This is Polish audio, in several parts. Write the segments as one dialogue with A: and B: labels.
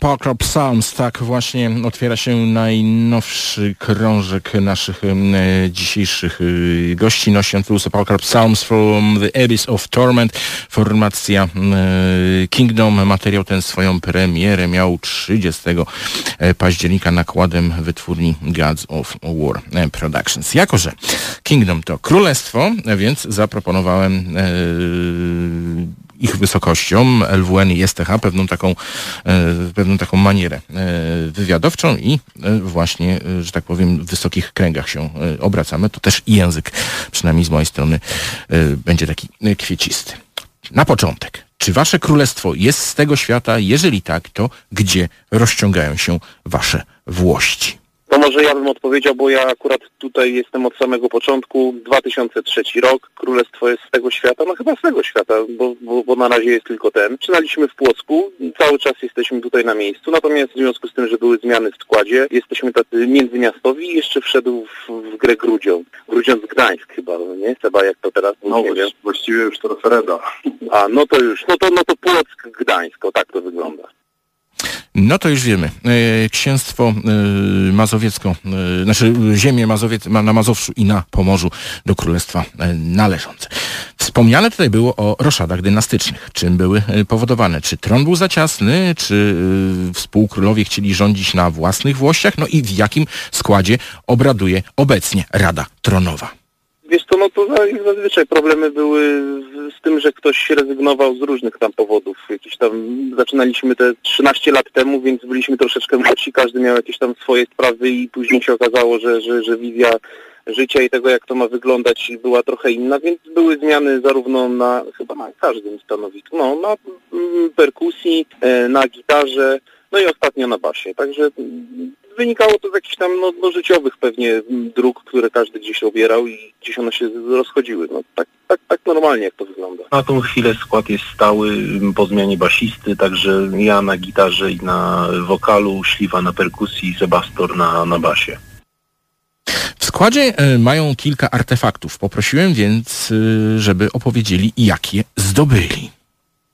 A: Sepulchral Psalms. Tak właśnie otwiera się najnowszy krążek naszych e, dzisiejszych e, gości. On tytuł Sepulchral Psalms from the Abyss of Torment. Formacja e, Kingdom. Materiał ten swoją premierę miał 30 e, października nakładem wytwórni Gods of War e, Productions. Jako, że Kingdom to królestwo, więc zaproponowałem ich wysokością. LWN i STH pewną taką, e, pewną taką manierę e, wywiadowczą i e, właśnie, że tak powiem, w wysokich kręgach się obracamy. To też i język, przynajmniej z mojej strony, będzie taki kwiecisty. Na początek, czy wasze królestwo jest z tego świata? Jeżeli tak, to gdzie rozciągają się wasze włości?
B: To może ja bym odpowiedział, bo ja akurat tutaj jestem od samego początku. 2003 rok, Królestwo jest z tego świata, no chyba z tego świata, bo, bo, bo na razie jest tylko ten. Przynaliśmy w Płocku, cały czas jesteśmy tutaj na miejscu, natomiast w związku z tym, że były zmiany w składzie, jesteśmy tacy międzymiastowi i jeszcze wszedł w, w grę Grudzią. Grudziąc Gdańsk chyba, nie? Chyba jak to teraz?
C: No nie wiem. właściwie już to Fereda.
B: A, no to już, no to, no to Płock Gdańsk, o tak to wygląda.
A: No to już wiemy. E, księstwo e, mazowiecko, e, znaczy ziemię Mazowiec, na Mazowszu i na Pomorzu do Królestwa należące. Wspomniane tutaj było o roszadach dynastycznych. Czym były powodowane? Czy tron był za ciasny? Czy współkrólowie chcieli rządzić na własnych włościach? No i w jakim składzie obraduje obecnie Rada Tronowa?
B: Wiesz co, no to zazwyczaj problemy były z tym, że ktoś rezygnował z różnych tam powodów. Jakieś tam zaczynaliśmy te 13 lat temu, więc byliśmy troszeczkę młodsi, każdy miał jakieś tam swoje sprawy i później się okazało, że, że, że wizja życia i tego, jak to ma wyglądać była trochę inna, więc były zmiany zarówno na, chyba na każdym stanowisku, no, na mm, perkusji, e, na gitarze, no i ostatnio na basie. Także wynikało to z jakichś tam no, no, życiowych pewnie dróg, które każdy gdzieś obierał i gdzieś one się rozchodziły. No, tak, tak, tak normalnie jak to wygląda.
C: Na tą chwilę skład jest stały po zmianie basisty, także ja na gitarze i na wokalu, Śliwa na perkusji, Sebastor na, na basie.
A: W składzie e, mają kilka artefaktów. Poprosiłem więc, e, żeby opowiedzieli, jak je zdobyli.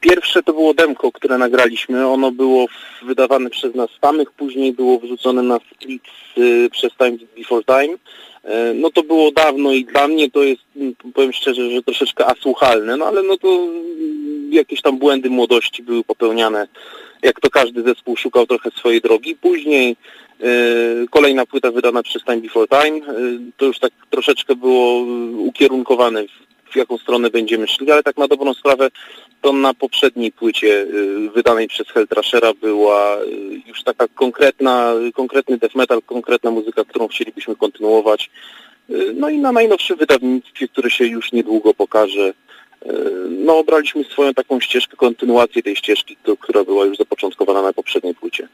B: Pierwsze to było demko, które nagraliśmy. Ono było wydawane przez nas samych, później było wrzucone na split y, przez Time Before Time. Y, no to było dawno i dla mnie to jest, mm, powiem szczerze, że troszeczkę asłuchalne, no ale no to mm, jakieś tam błędy młodości były popełniane. Jak to każdy zespół szukał trochę swojej drogi. Później y, kolejna płyta wydana przez Time Before Time. Y, to już tak troszeczkę było ukierunkowane w w jaką stronę będziemy szli, ale tak na dobrą sprawę to na poprzedniej płycie y, wydanej przez Helltrashera była y, już taka konkretna, konkretny death metal, konkretna muzyka, którą chcielibyśmy kontynuować. Y, no i na najnowszym wydawnictwie, które się już niedługo pokaże, no obraliśmy swoją taką ścieżkę, kontynuację tej ścieżki, która była już zapoczątkowana na poprzedniej płycie.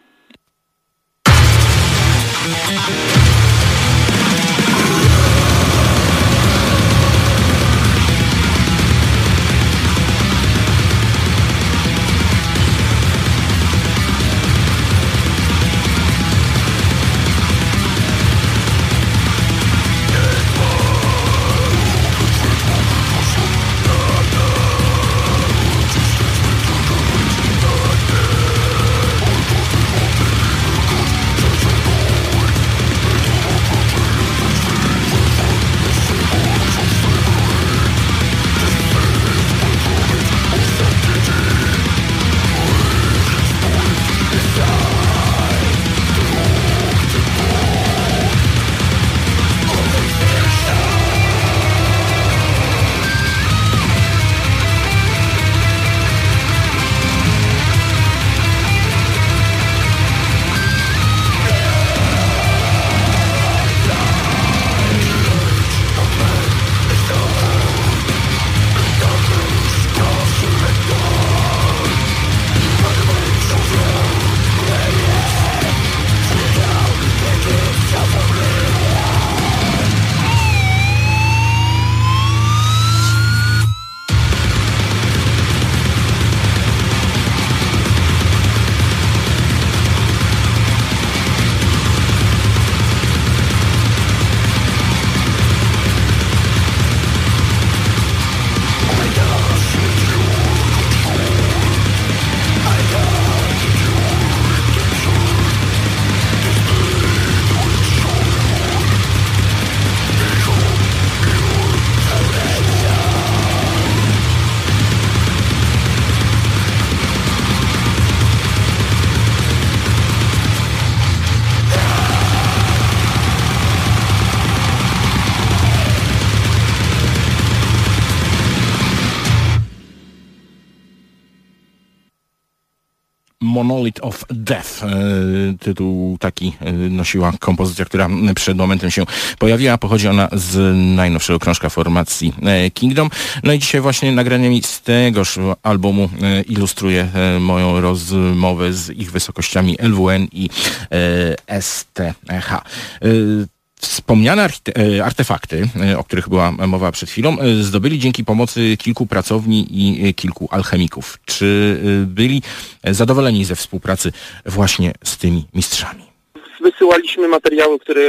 A: Monolith of Death. E, tytuł taki e, nosiła kompozycja, która przed momentem się pojawiła. Pochodzi ona z najnowszego krążka formacji e, Kingdom. No i dzisiaj właśnie nagraniami z tegoż albumu ilustruje moją rozmowę z ich wysokościami LWN i STH. Wspomniane e, artefakty, e, o których była mowa przed chwilą, e, zdobyli dzięki pomocy kilku pracowni i kilku alchemików. Czy byli zadowoleni ze współpracy właśnie z tymi mistrzami?
B: Wysyłaliśmy materiały, które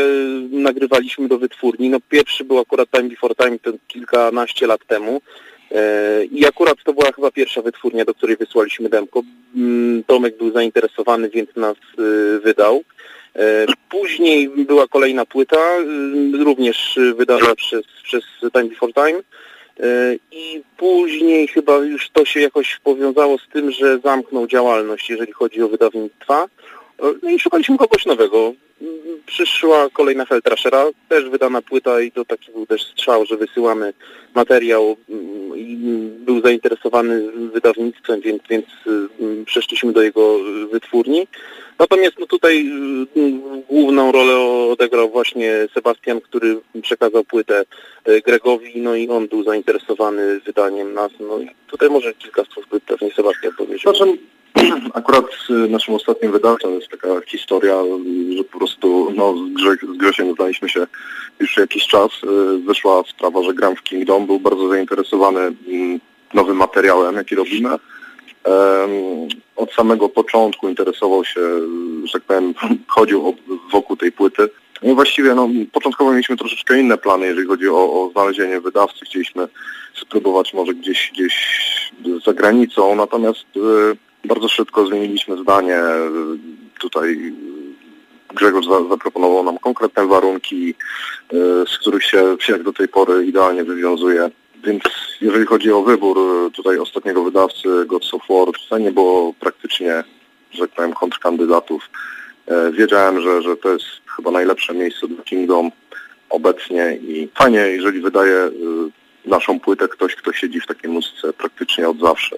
B: nagrywaliśmy do wytwórni. No pierwszy był akurat Time Before Time, to kilkanaście lat temu. I akurat to była chyba pierwsza wytwórnia, do której wysłaliśmy demko. Mm, Tomek był zainteresowany, więc nas wydał. E, później była kolejna płyta, y, również wydana przez, przez Time Before Time. E, I później chyba już to się jakoś powiązało z tym, że zamknął działalność, jeżeli chodzi o wydawnictwa. E, no i szukaliśmy kogoś nowego. Przyszła kolejna Feltrashera, też wydana płyta i to taki był też strzał, że wysyłamy materiał mm, i był zainteresowany wydawnictwem, więc, więc mm, przeszliśmy do jego wytwórni. Natomiast no tutaj y, główną rolę odegrał właśnie Sebastian, który przekazał płytę y, Gregowi, no i on był zainteresowany wydaniem nas. No i tutaj może kilka słów pewnie Sebastian.
C: Znaczy, akurat naszym ostatnim wydawcą jest taka historia, że po prostu no, z, Grze z Grzesiem znaliśmy się już jakiś czas. Y, wyszła sprawa, że gram w Kingdom, był bardzo zainteresowany mm, nowym materiałem, jaki robimy od samego początku interesował się, że tak powiem, chodził wokół tej płyty. No właściwie no, początkowo mieliśmy troszeczkę inne plany, jeżeli chodzi o, o znalezienie wydawcy. Chcieliśmy spróbować może gdzieś, gdzieś za granicą, natomiast y, bardzo szybko zmieniliśmy zdanie. Tutaj Grzegorz za, zaproponował nam konkretne warunki, y, z których się jak do tej pory idealnie wywiązuje. Więc jeżeli chodzi o wybór tutaj ostatniego wydawcy Gods of War, to nie było praktycznie, że tak powiem, kontrkandydatów. E, wiedziałem, że, że to jest chyba najlepsze miejsce dla Kingdom obecnie i fajnie, jeżeli wydaje e, naszą płytę ktoś, kto siedzi w takiej muzyce praktycznie od zawsze.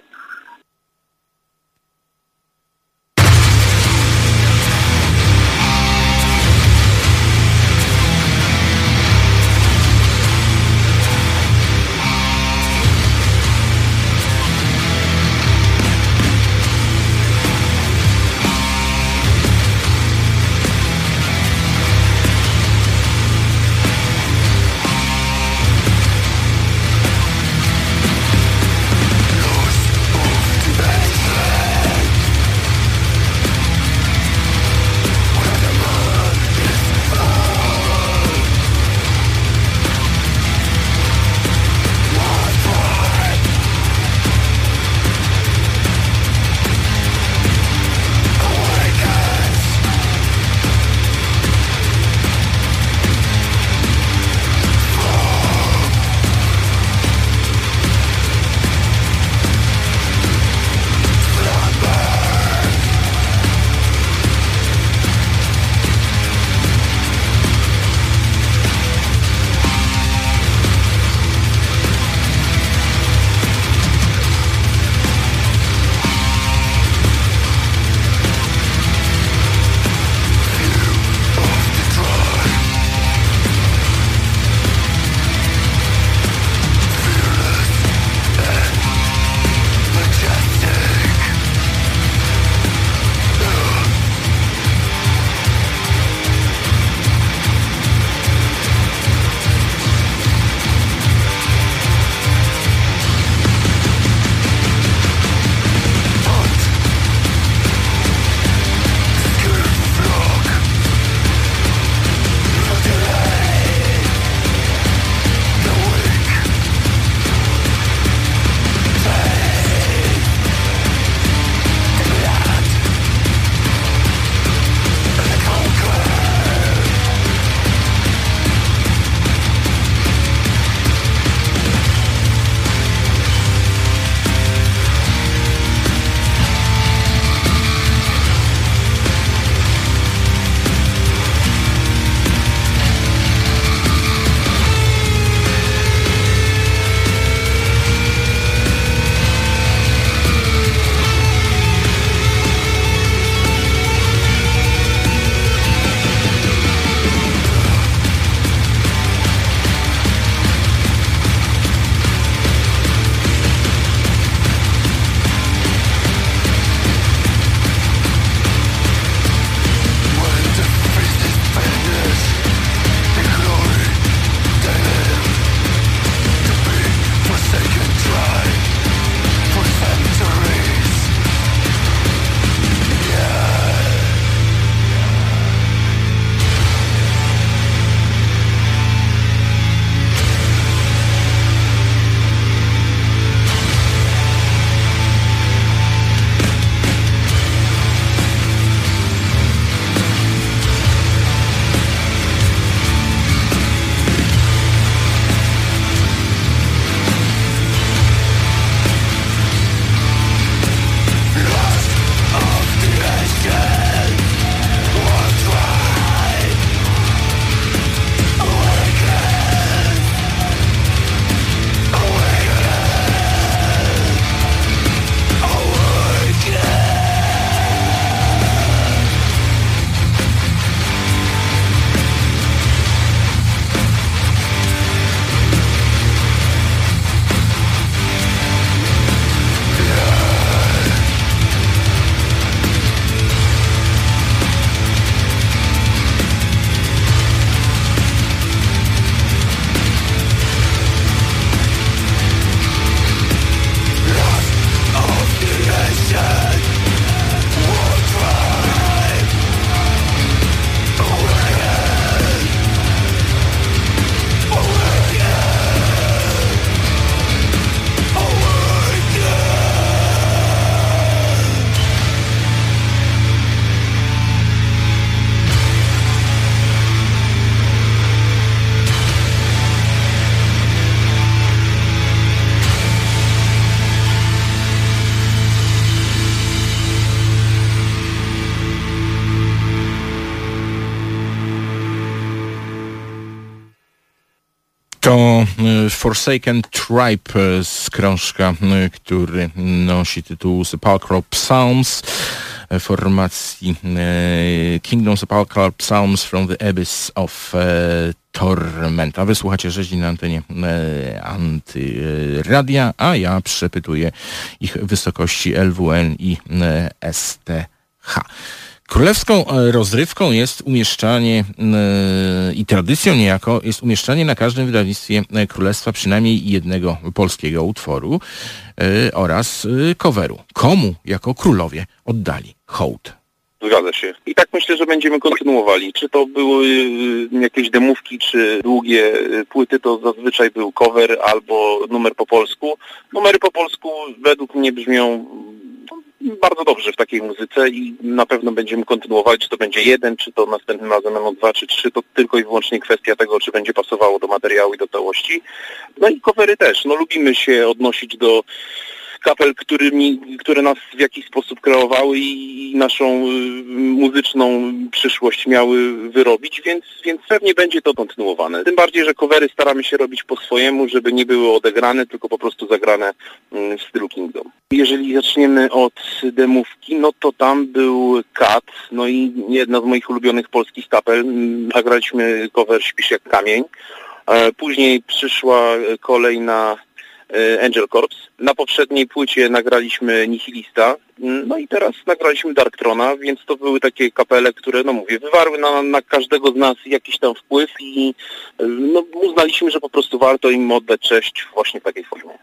A: Forsaken Tribe z krążka, y, który nosi tytuł Sepulchral Psalms formacji Kingdoms Sepulchral Psalms from the Abyss of Torment. A wysłuchacie rzezi na antenie antyradia, a ja przepytuję ich wysokości LWN i STH. Królewską e, rozrywką jest umieszczanie e, i tradycją niejako jest umieszczanie na każdym wydawnictwie e, królestwa przynajmniej jednego polskiego utworu oraz coveru. Komu jako królowie oddali hołd?
B: Zgadza się. I tak myślę, że będziemy kontynuowali. Czy to były jakieś demówki, czy długie płyty, to zazwyczaj był cover albo numer po polsku. Numery po polsku według mnie brzmią bardzo dobrze w takiej muzyce i na pewno będziemy kontynuować, czy to będzie jeden, czy to następnym razem będą dwa, czy trzy, to tylko i wyłącznie kwestia tego, czy będzie pasowało do materiału i do całości. No i covery też. No lubimy się odnosić do kapel, którymi, które nas w jakiś sposób kreowały i naszą y, muzyczną przyszłość miały wyrobić, więc, więc pewnie będzie to kontynuowane. Tym bardziej, że covery staramy się robić po swojemu, żeby nie były odegrane, tylko po prostu zagrane mm, w stylu Kingdom. Jeżeli zaczniemy od demówki, no to tam był Kat, no i jedna z moich ulubionych polskich kapel. Nagraliśmy cover Śpisz jak kamień. E, później przyszła kolej na Angel Corps. Na poprzedniej płycie nagraliśmy Nihilista, no i teraz nagraliśmy Darktrona, więc to były takie kapele, które, no mówię, wywarły na, na każdego z nas jakiś tam wpływ i e, no, uznaliśmy, że po prostu warto im oddać cześć właśnie w takiej formie.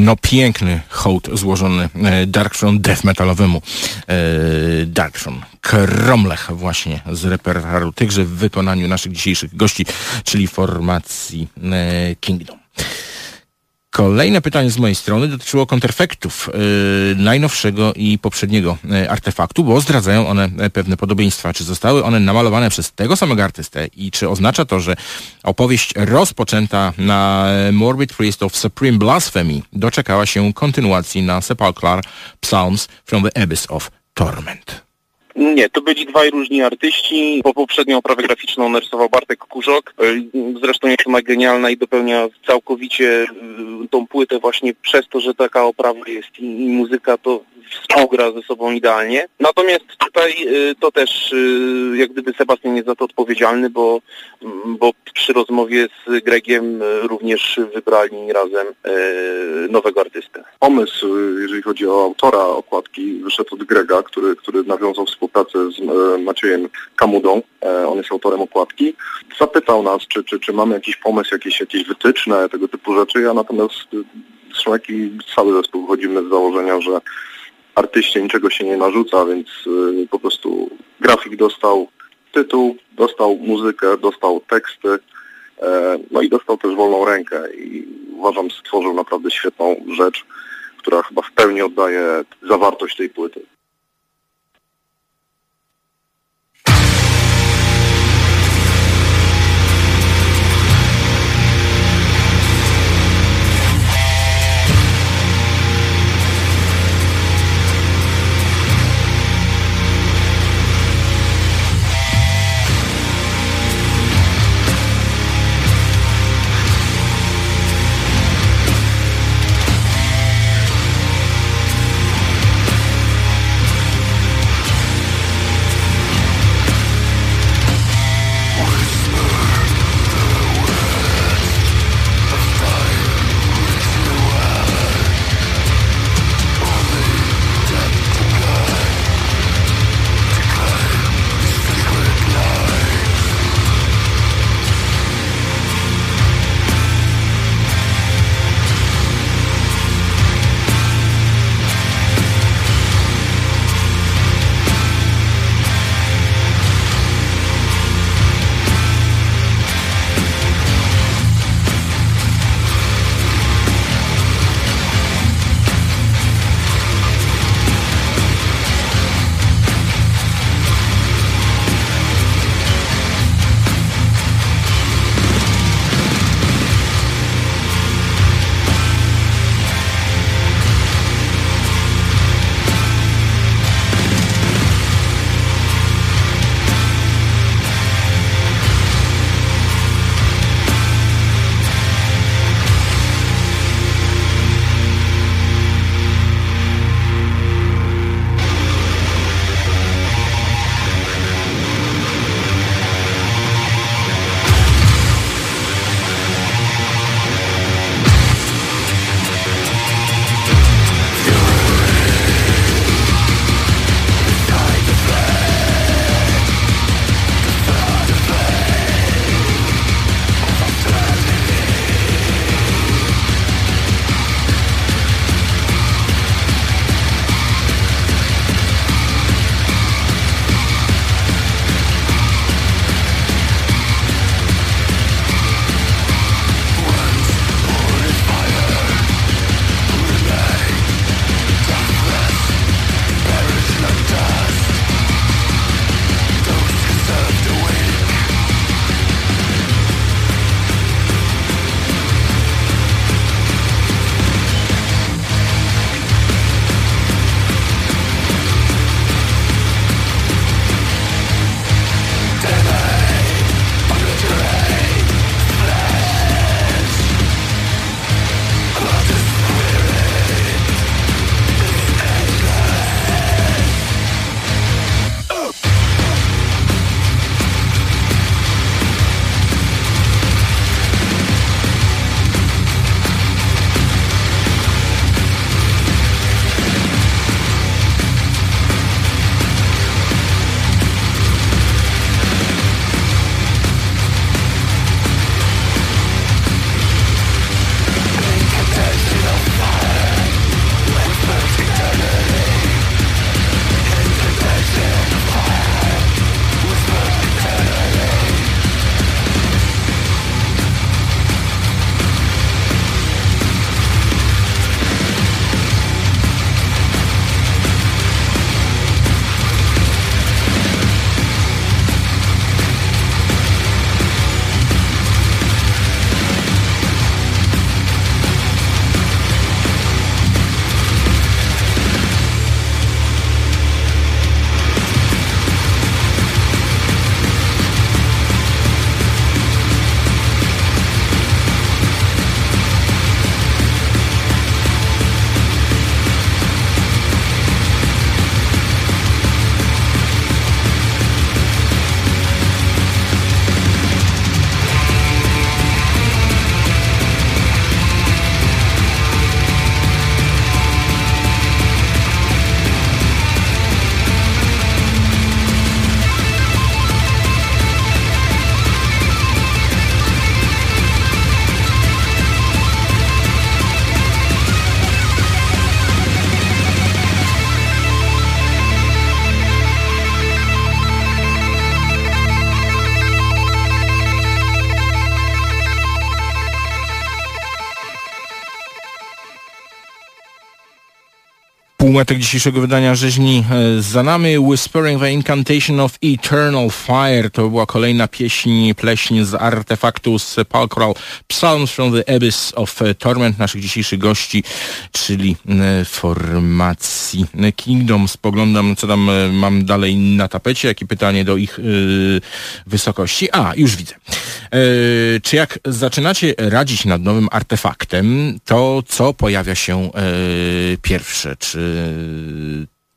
A: No piękny hołd złożony e, Darkthrone death metalowemu. E, Darkthrone Kromlech właśnie z repertuaru tychże w wykonaniu naszych dzisiejszych gości, czyli formacji e, Kingdom. Kolejne pytanie z mojej strony dotyczyło kontrfektów yy, najnowszego i poprzedniego yy, artefaktu, bo zdradzają one yy, pewne podobieństwa. Czy zostały one namalowane przez tego samego artystę i czy oznacza to, że opowieść rozpoczęta na Morbid Priest of Supreme Blasphemy doczekała się kontynuacji na Sepulchral Psalms from the Abyss of Torment?
B: Nie, to byli dwaj różni artyści. Po poprzednią oprawę graficzną narysował Bartek Kurzok. Zresztą jest ona genialna i dopełnia całkowicie y, tą płytę właśnie przez to, że taka oprawa jest i, i muzyka to współgra ze sobą idealnie. Natomiast tutaj y, to też y, jak gdyby Sebastian jest za to odpowiedzialny, bo, mm, bo przy rozmowie z Gregiem y, również wybrali razem nowego artystę.
C: Pomysł, jeżeli chodzi o autora okładki, wyszedł od Grega, który, który nawiązał współpracę z Maciejem Kamudą. E, on jest autorem okładki. Zapytał nas, czy, czy, czy mamy jakiś pomysł, jakieś, jakieś wytyczne, tego typu rzeczy. Ja natomiast zresztą jak i cały zespół wychodzimy z założenia, że artyście niczego się nie narzuca, więc y, po prostu grafik dostał tytuł, dostał muzykę, dostał teksty, e, no i dostał też wolną rękę i uważam stworzył naprawdę świetną rzecz, która chyba w pełni oddaje zawartość tej płyty.
A: Półmetek dzisiejszego wydania rzeźni e, za nami. Whispering the Incantation of Eternal Fire to była kolejna pieśń, pleśń z artefaktu Sepulchral Psalms from the Abyss of Torment naszych dzisiejszych gości, czyli e, formacji Kingdom. Spoglądam, co tam e, mam dalej na tapecie, jakie pytanie do ich yy, wysokości. A, już widzę. Yy, czy jak zaczynacie radzić nad nowym artefaktem, to co pojawia się yy, pierwsze? Czy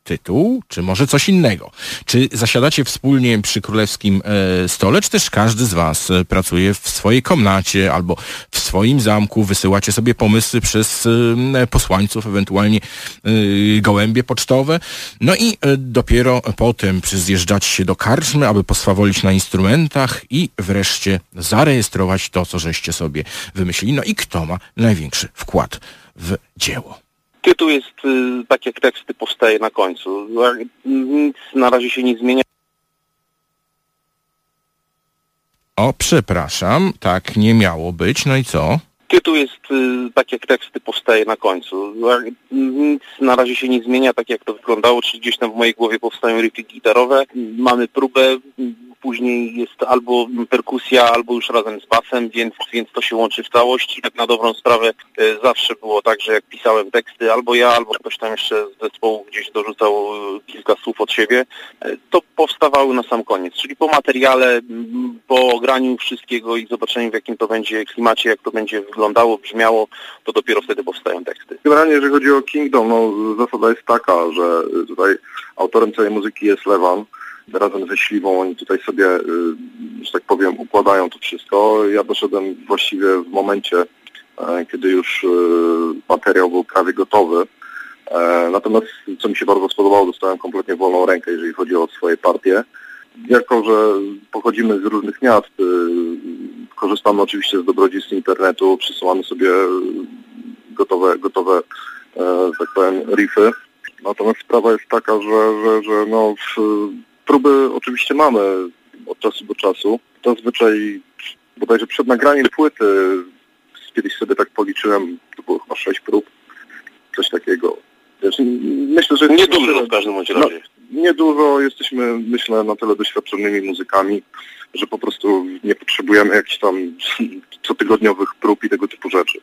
A: tytuł, czy może coś innego? Czy zasiadacie wspólnie przy królewskim e, stole, czy też każdy z was e, pracuje w swojej komnacie albo w swoim zamku, wysyłacie sobie pomysły przez e, posłańców, ewentualnie e, gołębie pocztowe, no i e, dopiero potem przyzjeżdżacie się do karczmy, aby poswawolić na instrumentach i wreszcie zarejestrować to, co żeście sobie wymyślili. No i kto ma największy wkład w dzieło?
B: Tytuł jest y, tak jak teksty powstaje na końcu. Nic na razie się nie zmienia.
A: O, przepraszam, tak nie miało być, no i co?
B: Tytuł jest y, tak jak teksty powstaje na końcu. Nic na razie się nie zmienia, tak jak to wyglądało, czyli gdzieś tam w mojej głowie powstają riffy gitarowe. Mamy próbę, później jest albo perkusja, albo już razem z basem, więc, więc to się łączy w całość. I tak na dobrą sprawę e, zawsze było tak, że jak pisałem teksty, albo ja, albo ktoś tam jeszcze z zespołu gdzieś dorzucał e, kilka słów od siebie, e, to powstawały na sam koniec. Czyli po materiale, po ograniu wszystkiego i zobaczeniu w jakim to będzie klimacie, jak to będzie wyglądało, brzmiało, to dopiero wtedy powstają teksty.
C: Generalnie jeżeli chodzi o Kingdom, no zasada jest taka, że tutaj autorem całej muzyki jest Lewan, razem ze Śliwą oni tutaj sobie, y, że tak powiem, układają to wszystko. Ja doszedłem właściwie w momencie, e, kiedy już y, materiał był prawie gotowy. E, natomiast, co mi się bardzo spodobało, dostałem kompletnie wolną rękę, jeżeli chodzi o swoje partie. Jako, że pochodzimy z różnych miast, y, korzystamy oczywiście z dobrodziejstw internetu, przesyłamy sobie gotowe, gotowe e, tak powiem, riffy. Natomiast sprawa jest taka, że, że, że no, Próby oczywiście mamy od czasu do czasu. Zazwyczaj bodajże przed nagraniem płyty kiedyś sobie tak policzyłem, to było chyba sześć prób, coś takiego.
B: Myślę, że... Niedużo w każdym razie. No,
C: niedużo, jesteśmy myślę na tyle doświadczonymi muzykami, że po prostu nie potrzebujemy jakichś tam cotygodniowych prób i tego typu rzeczy.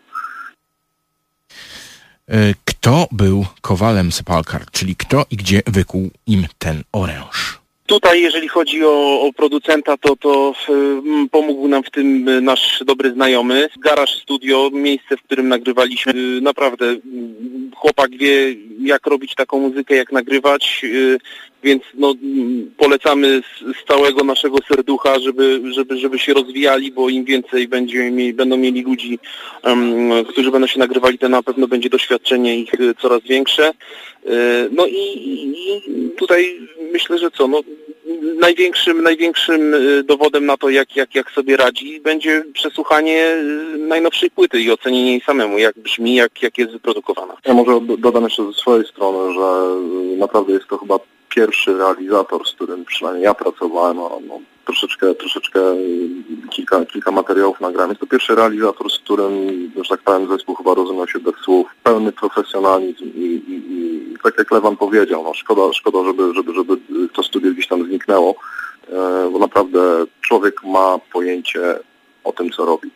A: E, kto był kowalem Sepalkar, czyli kto i gdzie wykuł im ten oręż?
B: Tutaj, jeżeli chodzi o, o producenta, to, to y, pomógł nam w tym nasz dobry znajomy. Garaż Studio, miejsce, w którym nagrywaliśmy. Y, naprawdę y, chłopak wie, jak robić taką muzykę, jak nagrywać, y, więc no, polecamy z, całego naszego serducha, żeby, żeby, żeby się rozwijali, bo im więcej będzie, będą mieli ludzi, um, którzy będą się nagrywali, to na pewno będzie doświadczenie ich coraz większe. No i, i tutaj myślę, że co, no, największym, największym y, dowodem na to, jak, jak, jak sobie radzi, będzie przesłuchanie najnowszej płyty i ocenienie jej samemu, jak brzmi, jak, jak jest wyprodukowana.
C: Ja może dodam jeszcze ze swojej strony, że naprawdę jest to chyba pierwszy realizator, z którym przynajmniej ja pracowałem, no, no, troszeczkę, troszeczkę kilka, kilka materiałów nagrałem. Jest to pierwszy realizator, z którym, że tak powiem, zespół chyba rozumiał się bez słów. Pełny profesjonalizm i, i, i tak jak Lewan powiedział, no szkoda, szkoda żeby, żeby, żeby to studio gdzieś tam zniknęło, e, bo naprawdę człowiek ma pojęcie o tym, co robi.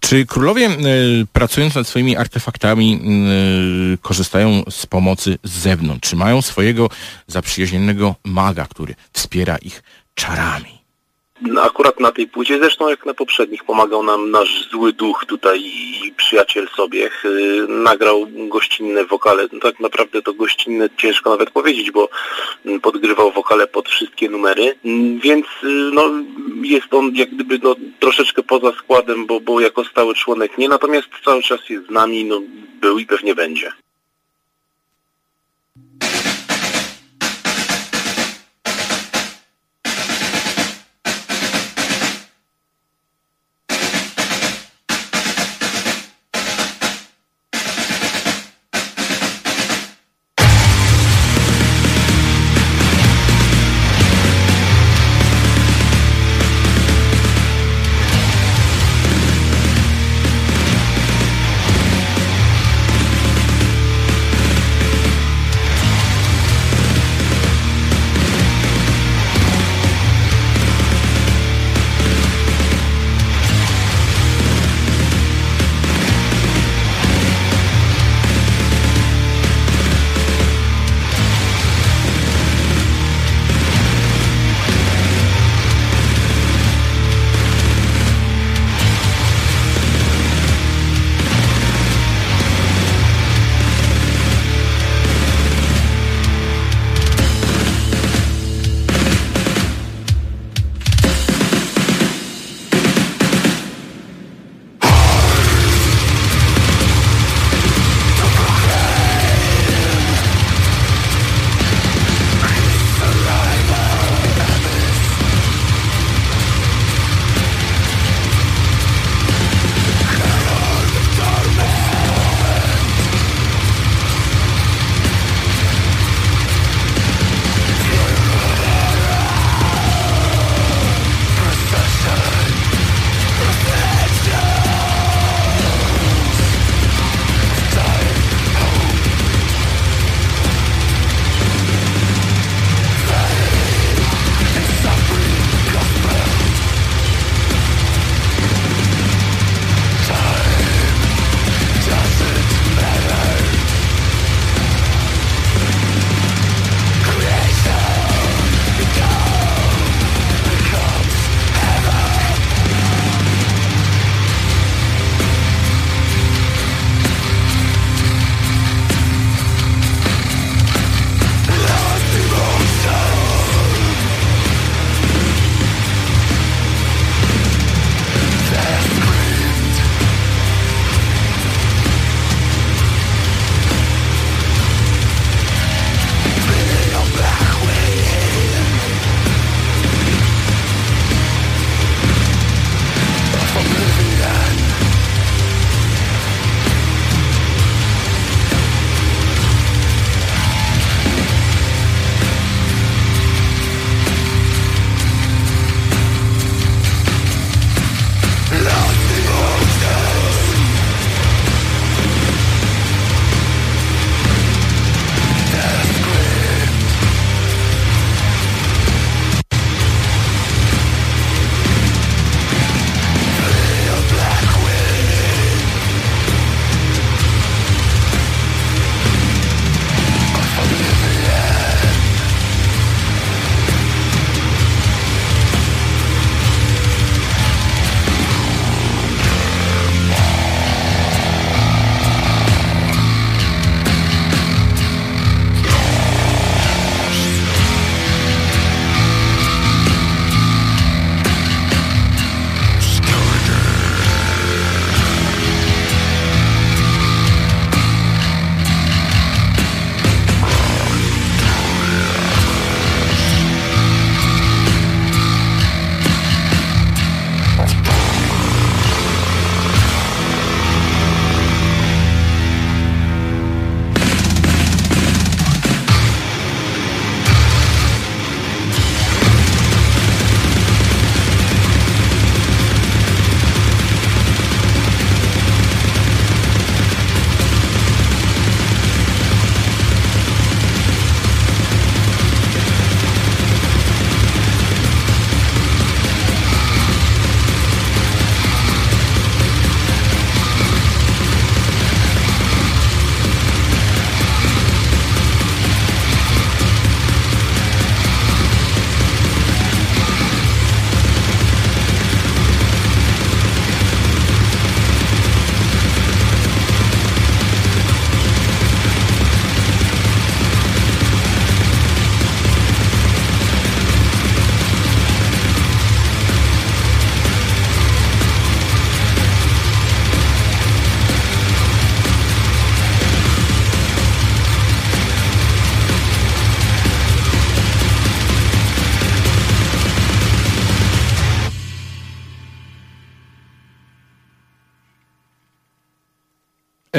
A: Czy królowie, y, pracując nad swoimi artefaktami, y, korzystają z pomocy z zewnątrz? Czy mają swojego zaprzyjaźnionego maga, który wspiera ich czarami?
B: No, akurat na tej płycie, zresztą jak na poprzednich, pomagał nam nasz zły duch tutaj i przyjaciel sobie. Nagrał gościnne wokale. No, tak naprawdę to gościnne ciężko nawet powiedzieć, bo podgrywał wokale pod wszystkie numery. Więc no, jest on jak gdyby no, troszeczkę poza składem, bo, bo jako stały członek nie. Natomiast cały czas jest z nami, no, był i pewnie będzie.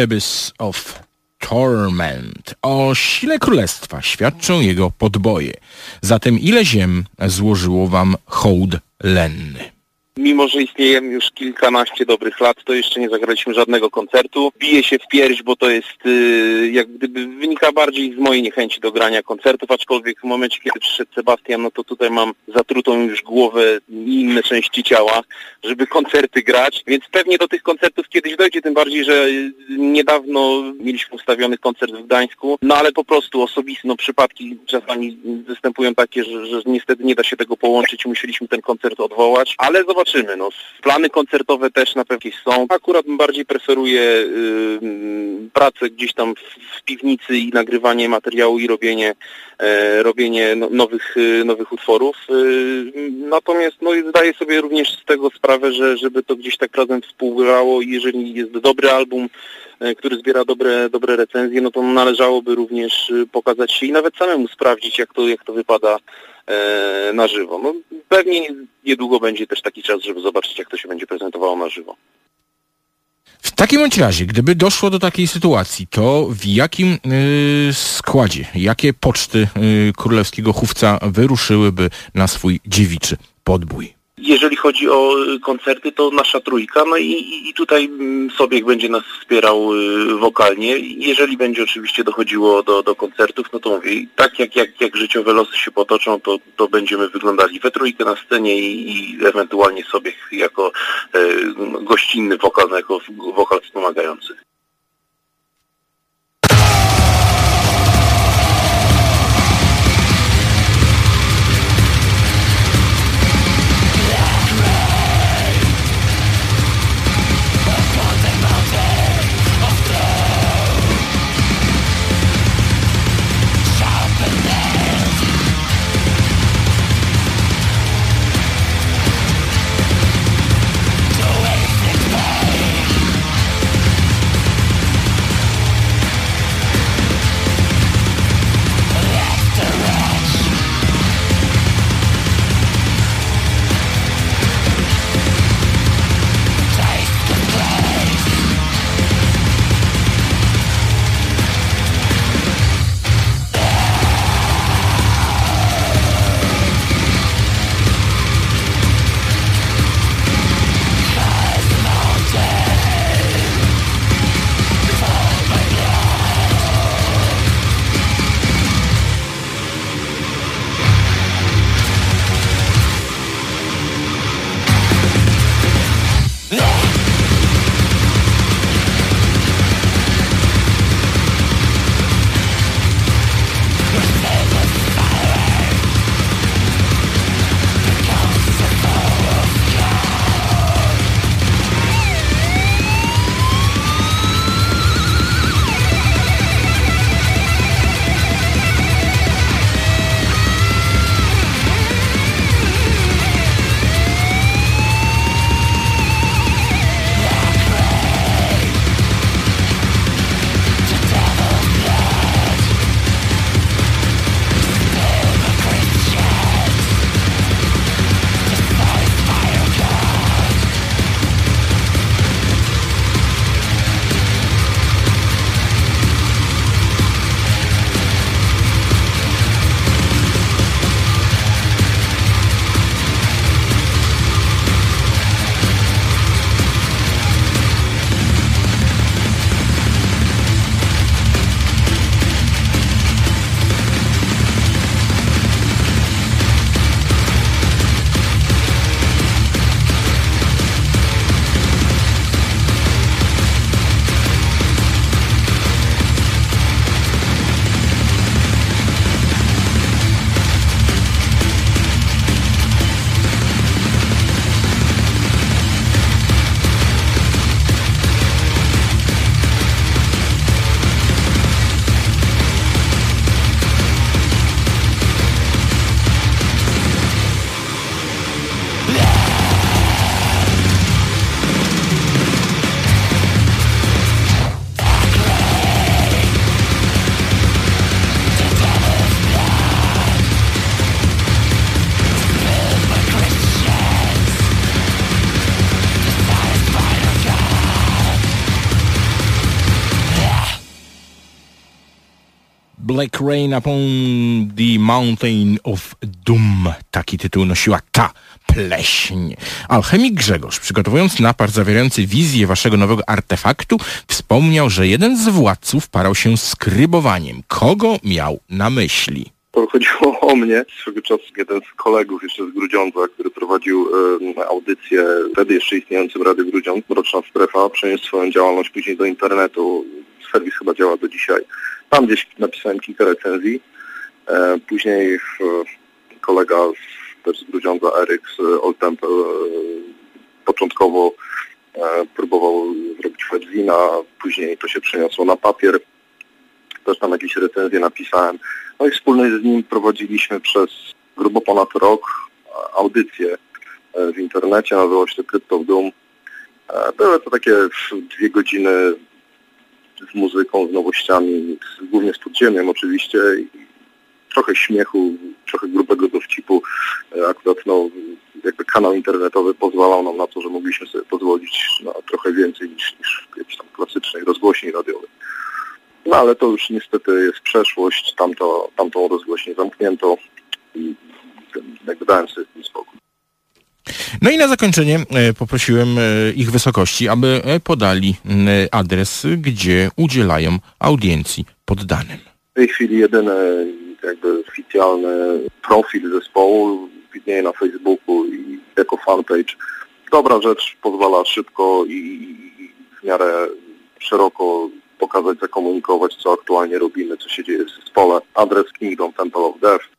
A: Abyss of Torment. O sile królestwa świadczą jego podboje. Zatem ile ziem złożyło wam hołd lenny?
B: Mimo, że istniejemy już kilkanaście dobrych lat, to jeszcze nie zagraliśmy żadnego koncertu. Bije się w pierś, bo to jest y, jak gdyby wynika bardziej z mojej niechęci do grania koncertów, aczkolwiek w momencie, kiedy przyszedł Sebastian, no to tutaj mam zatrutą już głowę i inne części ciała, żeby koncerty grać, więc pewnie do tych koncertów kiedyś dojdzie, tym bardziej, że y, niedawno mieliśmy ustawiony koncert w Gdańsku, no ale po prostu osobiste, no przypadki czasami występują takie, że, że niestety nie da się tego połączyć, musieliśmy ten koncert odwołać, ale zobacz, zobaczymy. No, plany koncertowe też na pewno są. Akurat bardziej preferuję y, pracę gdzieś tam w, piwnicy i nagrywanie materiału i robienie, e, robienie no, nowych, y, nowych utworów. Y, natomiast no, zdaję sobie również z tego sprawę, że żeby to gdzieś tak razem współgrało i jeżeli jest dobry album, e, który zbiera dobre, dobre recenzje, no to należałoby również y, pokazać się i nawet samemu sprawdzić, jak to, jak to wypada na żywo. No, pewnie niedługo będzie też taki czas, żeby zobaczyć, jak to się będzie prezentowało na żywo.
A: W takim razie, gdyby doszło do takiej sytuacji, to w jakim y, składzie, jakie poczty y, królewskiego chówca wyruszyłyby na swój dziewiczy podbój?
B: Jeżeli chodzi o y, koncerty, to nasza trójka, no i, i tutaj mm, Sobiek będzie nas wspierał y, wokalnie. Jeżeli będzie oczywiście dochodziło do, do koncertów, no to mówię, tak jak, jak, jak życiowe losy się potoczą, to, to będziemy wyglądali we trójkę na scenie i, i ewentualnie Sobiek jako e, gościnny wokal, jako wokal wspomagający.
A: Black Rain upon the Mountain of Doom. Taki tytuł nosiła ta pleśń. Alchemik Grzegorz, przygotowując napar zawierający wizję waszego nowego artefaktu, wspomniał, że jeden z władców parał się skrybowaniem. Kogo miał na myśli?
C: To chodziło o mnie. Swego czasu jeden z kolegów jeszcze z Grudziądza, który prowadził e, audycję wtedy jeszcze istniejącym Rady Grudziądz, Mroczna Strefa, przeniósł swoją działalność później do internetu. Serwis chyba działa do dzisiaj. Tam gdzieś napisałem kilka recenzji. E, później kolega z, też z Grudziądza, Eryk z Old Temple, początkowo e, próbował zrobić webzina, później to się przeniosło na papier. Też tam jakieś recenzje napisałem. No i wspólnie z nim prowadziliśmy przez grubo ponad rok audycję e, w internecie, nazywało się to Crypto Doom. Były to takie dwie godziny z muzyką, z nowościami, głównie z podziemiem oczywiście. Trochę śmiechu, trochę grubego dowcipu. E, Akurat no, jakby kanał internetowy pozwalał nam na to, że mogliśmy sobie pozwolić na trochę więcej niż, niż w jakiejś tam klasycznej rozgłośni radiowej. No ale to już niestety jest przeszłość, tamto, tamtą rozgłośnię zamknięto i jakby dałem sobie z spokój.
A: No i na zakończenie e, poprosiłem e, ich wysokości, aby e, podali adres, gdzie udzielają audiencji poddanym.
C: W tej chwili jedyny jakby oficjalny profil zespołu widnieje na Facebooku i jako fanpage. Dobra rzecz, pozwala szybko i w miarę szeroko pokazać, zakomunikować, co aktualnie robimy, co się dzieje w zespole. Adres Kingdom Temple of Death.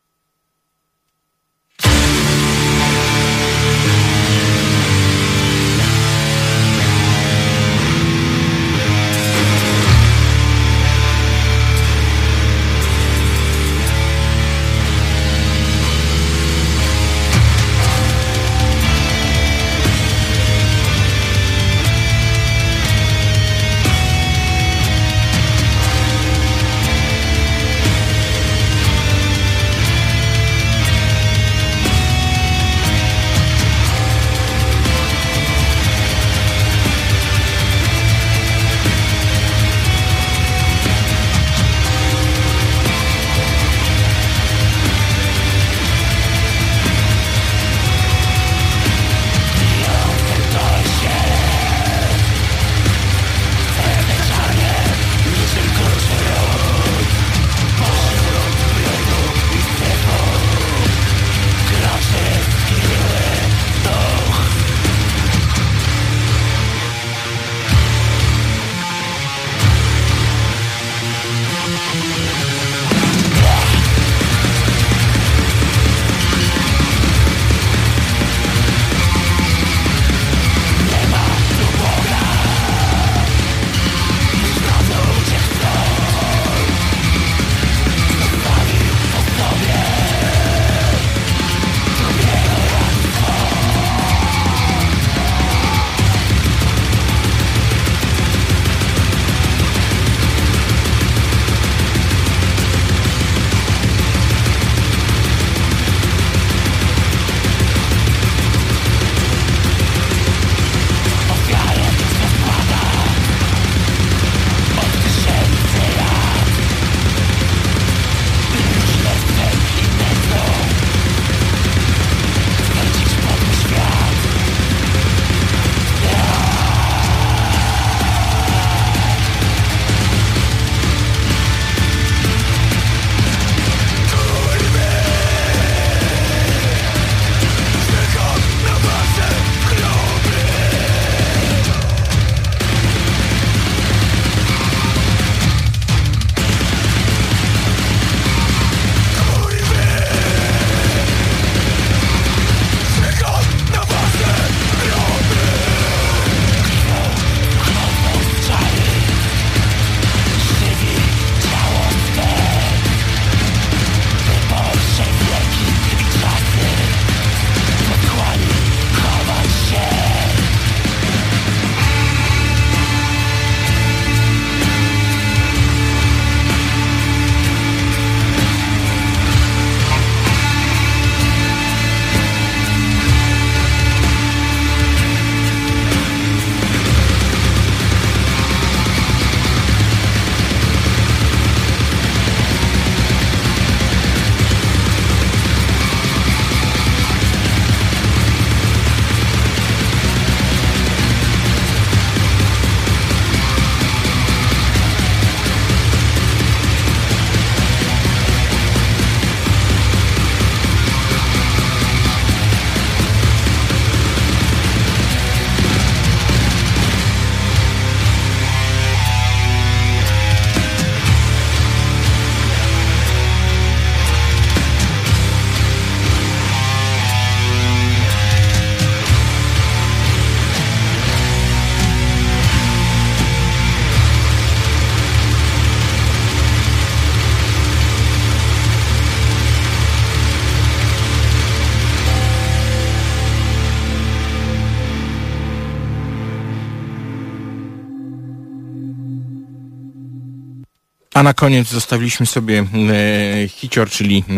A: A na koniec zostawiliśmy sobie e, hicior, czyli e,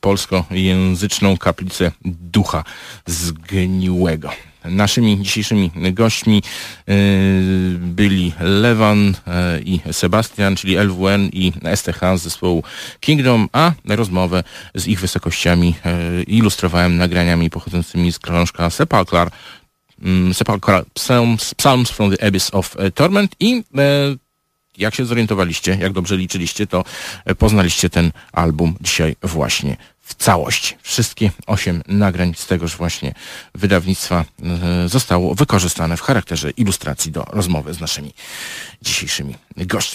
A: polskojęzyczną kaplicę ducha zgniłego. Naszymi dzisiejszymi gośćmi e, byli Lewan e, i Sebastian, czyli LWN i STH z zespołu Kingdom, a rozmowę z ich wysokościami e, ilustrowałem nagraniami pochodzącymi z krążka Sepulchral, mm, Sepulchral Psalms, Psalms from the Abyss of Torment i e, jak się zorientowaliście, jak dobrze liczyliście, to e, poznaliście ten album dzisiaj właśnie w całości. Wszystkie osiem nagrań z tegoż właśnie wydawnictwa e, zostało wykorzystane w charakterze ilustracji do rozmowy z naszymi dzisiejszymi gośćmi.